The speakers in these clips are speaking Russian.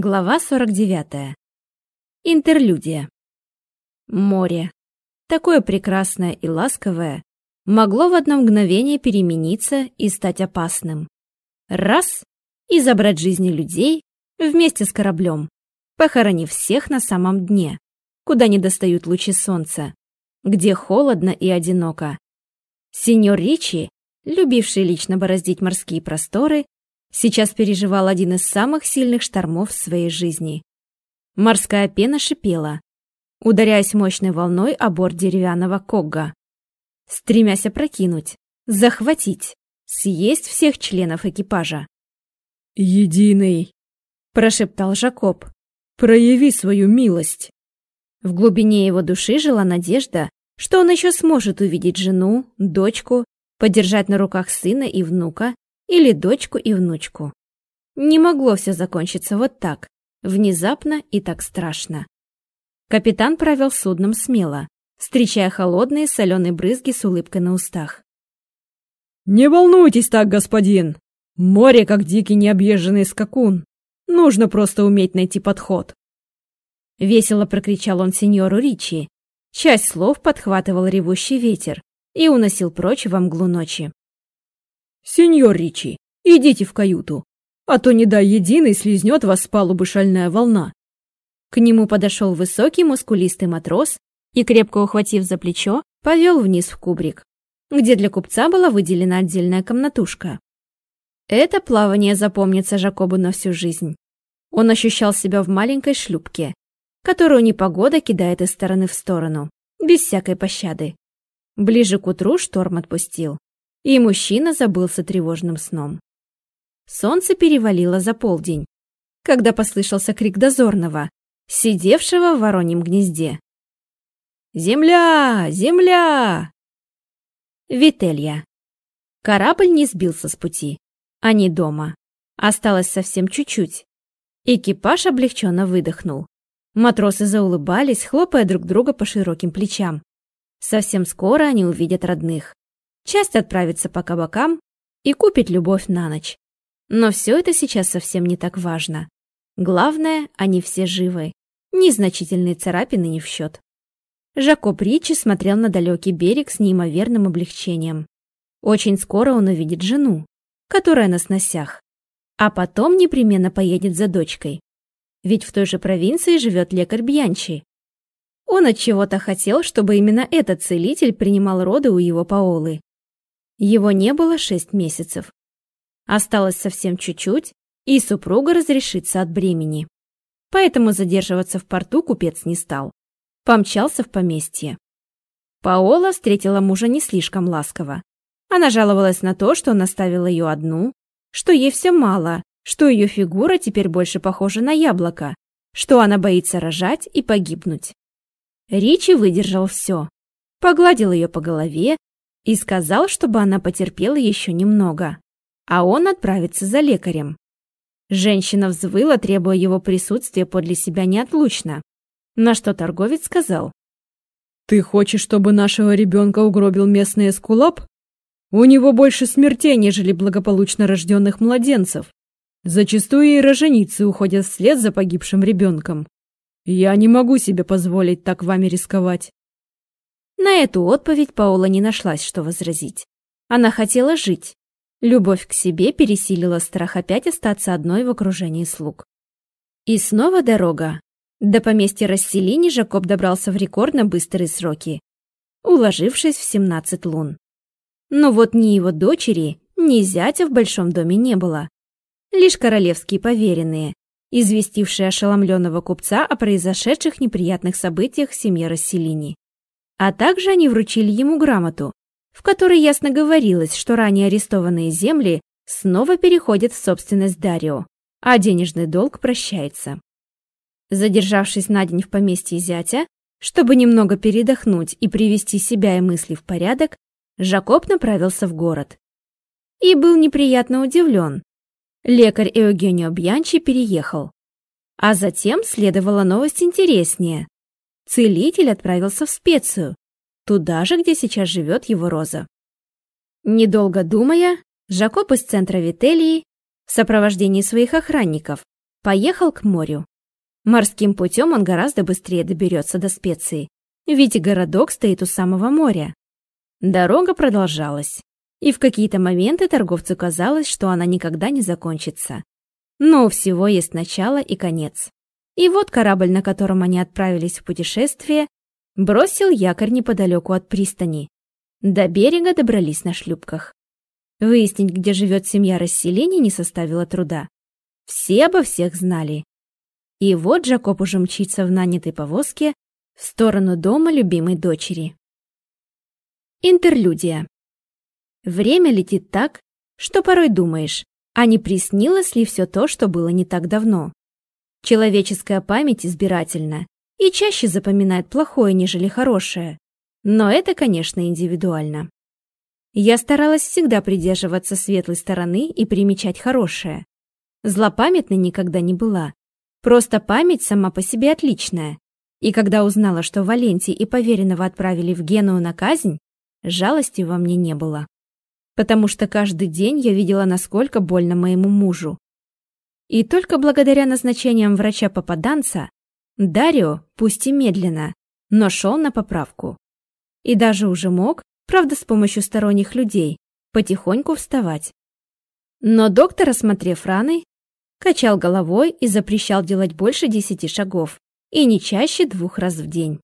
Глава 49. Интерлюдия. Море, такое прекрасное и ласковое, могло в одно мгновение перемениться и стать опасным. Раз — и забрать жизни людей вместе с кораблем, похоронив всех на самом дне, куда не достают лучи солнца, где холодно и одиноко. Сеньор Ричи, любивший лично бороздить морские просторы, сейчас переживал один из самых сильных штормов в своей жизни. Морская пена шипела, ударяясь мощной волной о борт деревянного когга, стремясь опрокинуть, захватить, съесть всех членов экипажа. «Единый!» – прошептал Жакоб. «Прояви свою милость!» В глубине его души жила надежда, что он еще сможет увидеть жену, дочку, подержать на руках сына и внука или дочку и внучку. Не могло все закончиться вот так, внезапно и так страшно. Капитан правил судном смело, встречая холодные соленые брызги с улыбкой на устах. «Не волнуйтесь так, господин! Море, как дикий необъезженный скакун. Нужно просто уметь найти подход». Весело прокричал он сеньору Ричи. Часть слов подхватывал ревущий ветер и уносил прочь во мглу ночи. «Сеньор Ричи, идите в каюту, а то не дай единый слизнет вас с палубы шальная волна». К нему подошел высокий мускулистый матрос и, крепко ухватив за плечо, повел вниз в кубрик, где для купца была выделена отдельная комнатушка. Это плавание запомнится Жакобу на всю жизнь. Он ощущал себя в маленькой шлюпке, которую непогода кидает из стороны в сторону, без всякой пощады. Ближе к утру шторм отпустил и мужчина забылся тревожным сном. Солнце перевалило за полдень, когда послышался крик дозорного, сидевшего в вороньем гнезде. «Земля! Земля!» Вителья. Корабль не сбился с пути. Они дома. Осталось совсем чуть-чуть. Экипаж облегченно выдохнул. Матросы заулыбались, хлопая друг друга по широким плечам. Совсем скоро они увидят родных часть отправится по кабакам и купит любовь на ночь. Но все это сейчас совсем не так важно. Главное, они все живы. Незначительные царапины не в счет. Жакоб Ричи смотрел на далекий берег с неимоверным облегчением. Очень скоро он увидит жену, которая на сносях. А потом непременно поедет за дочкой. Ведь в той же провинции живет лекарь Бьянчи. Он от чего-то хотел, чтобы именно этот целитель принимал роды у его Паолы. Его не было шесть месяцев. Осталось совсем чуть-чуть, и супруга разрешится от бремени. Поэтому задерживаться в порту купец не стал. Помчался в поместье. Паола встретила мужа не слишком ласково. Она жаловалась на то, что он оставил ее одну, что ей все мало, что ее фигура теперь больше похожа на яблоко, что она боится рожать и погибнуть. Ричи выдержал все. Погладил ее по голове, и сказал, чтобы она потерпела еще немного, а он отправится за лекарем. Женщина взвыла, требуя его присутствия подле себя неотлучно, на что торговец сказал. «Ты хочешь, чтобы нашего ребенка угробил местный эскулап? У него больше смертей, нежели благополучно рожденных младенцев. Зачастую и роженицы уходят вслед за погибшим ребенком. Я не могу себе позволить так вами рисковать. На эту отповедь Паула не нашлась, что возразить. Она хотела жить. Любовь к себе пересилила страх опять остаться одной в окружении слуг. И снова дорога. До поместья Расселини Жакоб добрался в рекордно быстрые сроки, уложившись в 17 лун. Но вот ни его дочери, ни зятя в большом доме не было. Лишь королевские поверенные, известившие ошеломленного купца о произошедших неприятных событиях в семье Расселини. А также они вручили ему грамоту, в которой ясно говорилось, что ранее арестованные земли снова переходят в собственность Дарио, а денежный долг прощается. Задержавшись на день в поместье зятя, чтобы немного передохнуть и привести себя и мысли в порядок, Жакоб направился в город. И был неприятно удивлен. Лекарь Эугенио Бьянчи переехал. А затем следовала новость интереснее. Целитель отправился в специю, туда же, где сейчас живет его Роза. Недолго думая, Жакоб из центра Вителии в сопровождении своих охранников Поехал к морю. Морским путем он гораздо быстрее доберется до специи, ведь городок стоит у самого моря. Дорога продолжалась, и в какие-то моменты торговцу казалось, что она никогда не закончится. Но у всего есть начало и конец. И вот корабль, на котором они отправились в путешествие, бросил якорь неподалеку от пристани. До берега добрались на шлюпках. Выяснить, где живет семья расселения, не составило труда. Все обо всех знали. И вот Джакоб уже мчится в нанятой повозке в сторону дома любимой дочери. Интерлюдия. Время летит так, что порой думаешь, а не приснилось ли все то, что было не так давно. Человеческая память избирательна и чаще запоминает плохое, нежели хорошее. Но это, конечно, индивидуально. Я старалась всегда придерживаться светлой стороны и примечать хорошее. Злопамятной никогда не была. Просто память сама по себе отличная. И когда узнала, что Валентий и поверенного отправили в Геную на казнь, жалости во мне не было. Потому что каждый день я видела, насколько больно моему мужу. И только благодаря назначениям врача-попаданца Дарио, пусть и медленно, но шел на поправку. И даже уже мог, правда с помощью сторонних людей, потихоньку вставать. Но доктор, осмотрев раны, качал головой и запрещал делать больше десяти шагов, и не чаще двух раз в день.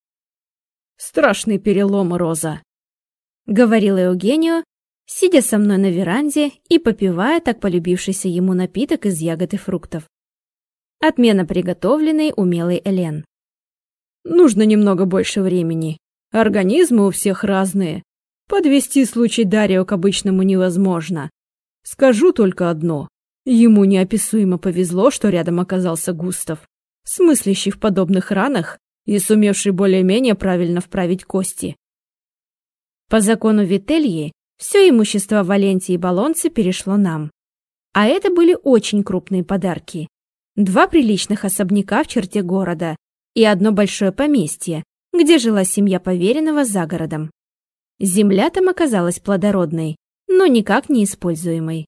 «Страшный перелом, Роза», — говорил Евгению, сидя со мной на веранде и попивая так полюбившийся ему напиток из ягод и фруктов. Отмена приготовленной умелой Элен. Нужно немного больше времени. Организмы у всех разные. Подвести случай Дарио к обычному невозможно. Скажу только одно. Ему неописуемо повезло, что рядом оказался Густав, смыслящий в подобных ранах и сумевший более-менее правильно вправить кости. По закону Вительи, все имущество Валенти и Балонцы перешло нам. А это были очень крупные подарки два приличных особняка в черте города и одно большое поместье, где жила семья поверенного за городом. Земля там оказалась плодородной, но никак не используемой.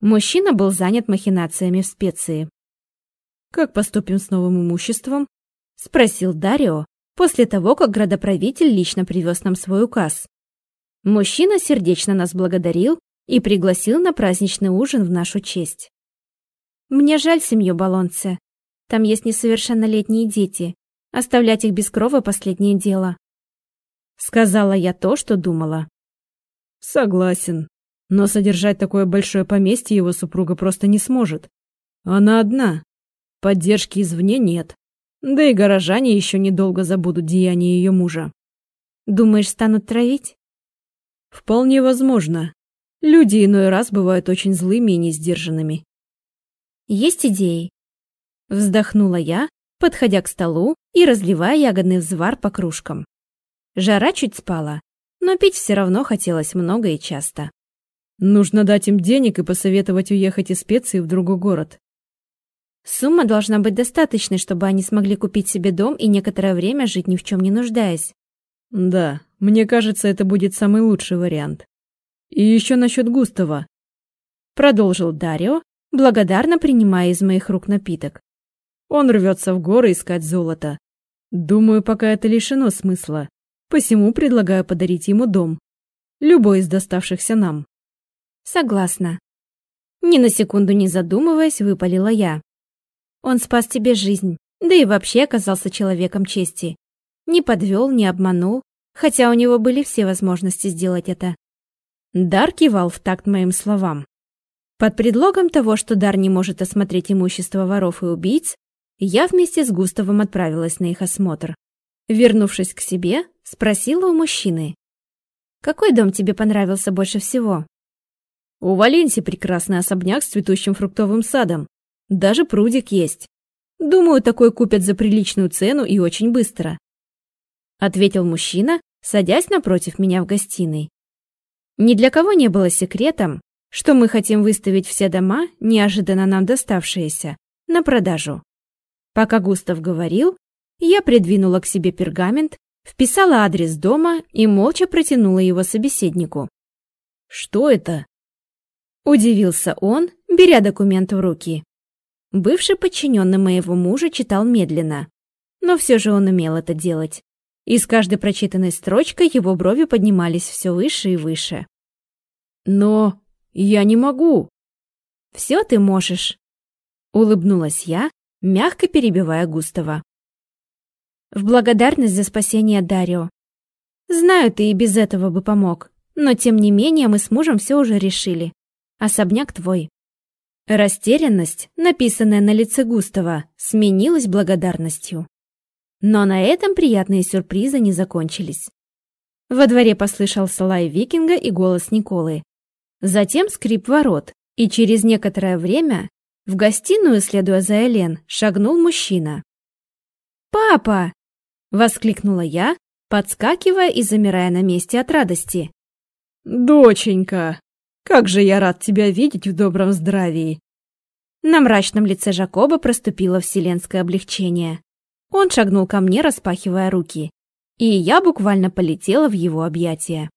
Мужчина был занят махинациями в специи. «Как поступим с новым имуществом?» — спросил Дарио после того, как градоправитель лично привез нам свой указ. Мужчина сердечно нас благодарил и пригласил на праздничный ужин в нашу честь. Мне жаль семью Балонце. Там есть несовершеннолетние дети. Оставлять их без крова — последнее дело. Сказала я то, что думала. Согласен. Но содержать такое большое поместье его супруга просто не сможет. Она одна. Поддержки извне нет. Да и горожане еще недолго забудут деяния ее мужа. Думаешь, станут травить? Вполне возможно. Люди иной раз бывают очень злыми и несдержанными. Есть идеи?» Вздохнула я, подходя к столу и разливая ягодный взвар по кружкам. Жара чуть спала, но пить все равно хотелось много и часто. Нужно дать им денег и посоветовать уехать из специи в другой город. Сумма должна быть достаточной, чтобы они смогли купить себе дом и некоторое время жить ни в чем не нуждаясь. Да, мне кажется, это будет самый лучший вариант. И еще насчет Густава. Продолжил Дарио, благодарно принимая из моих рук напиток. Он рвется в горы искать золото. Думаю, пока это лишено смысла. Посему предлагаю подарить ему дом. Любой из доставшихся нам. Согласна. Ни на секунду не задумываясь, выпалила я. Он спас тебе жизнь, да и вообще оказался человеком чести. Не подвел, не обманул, хотя у него были все возможности сделать это. Дар кивал в такт моим словам. Под предлогом того, что Дар не может осмотреть имущество воров и убийц, я вместе с Густавом отправилась на их осмотр. Вернувшись к себе, спросила у мужчины. «Какой дом тебе понравился больше всего?» «У Валенсии прекрасный особняк с цветущим фруктовым садом. Даже прудик есть. Думаю, такой купят за приличную цену и очень быстро», ответил мужчина, садясь напротив меня в гостиной. Ни для кого не было секретом, что мы хотим выставить все дома, неожиданно нам доставшиеся, на продажу. Пока Густав говорил, я придвинула к себе пергамент, вписала адрес дома и молча протянула его собеседнику. «Что это?» Удивился он, беря документ в руки. Бывший подчиненный моего мужа читал медленно, но все же он умел это делать. И с каждой прочитанной строчкой его брови поднимались все выше и выше. «Но я не могу!» «Все ты можешь!» Улыбнулась я, мягко перебивая Густава. «В благодарность за спасение Дарио. Знаю, ты и без этого бы помог, но тем не менее мы с мужем все уже решили. Особняк твой». Растерянность, написанная на лице Густава, сменилась благодарностью. Но на этом приятные сюрпризы не закончились. Во дворе послышался лай викинга и голос Николы. Затем скрип ворот, и через некоторое время в гостиную, следуя за Элен, шагнул мужчина. «Папа!» — воскликнула я, подскакивая и замирая на месте от радости. «Доченька, как же я рад тебя видеть в добром здравии!» На мрачном лице Жакоба проступило вселенское облегчение. Он шагнул ко мне, распахивая руки, и я буквально полетела в его объятия.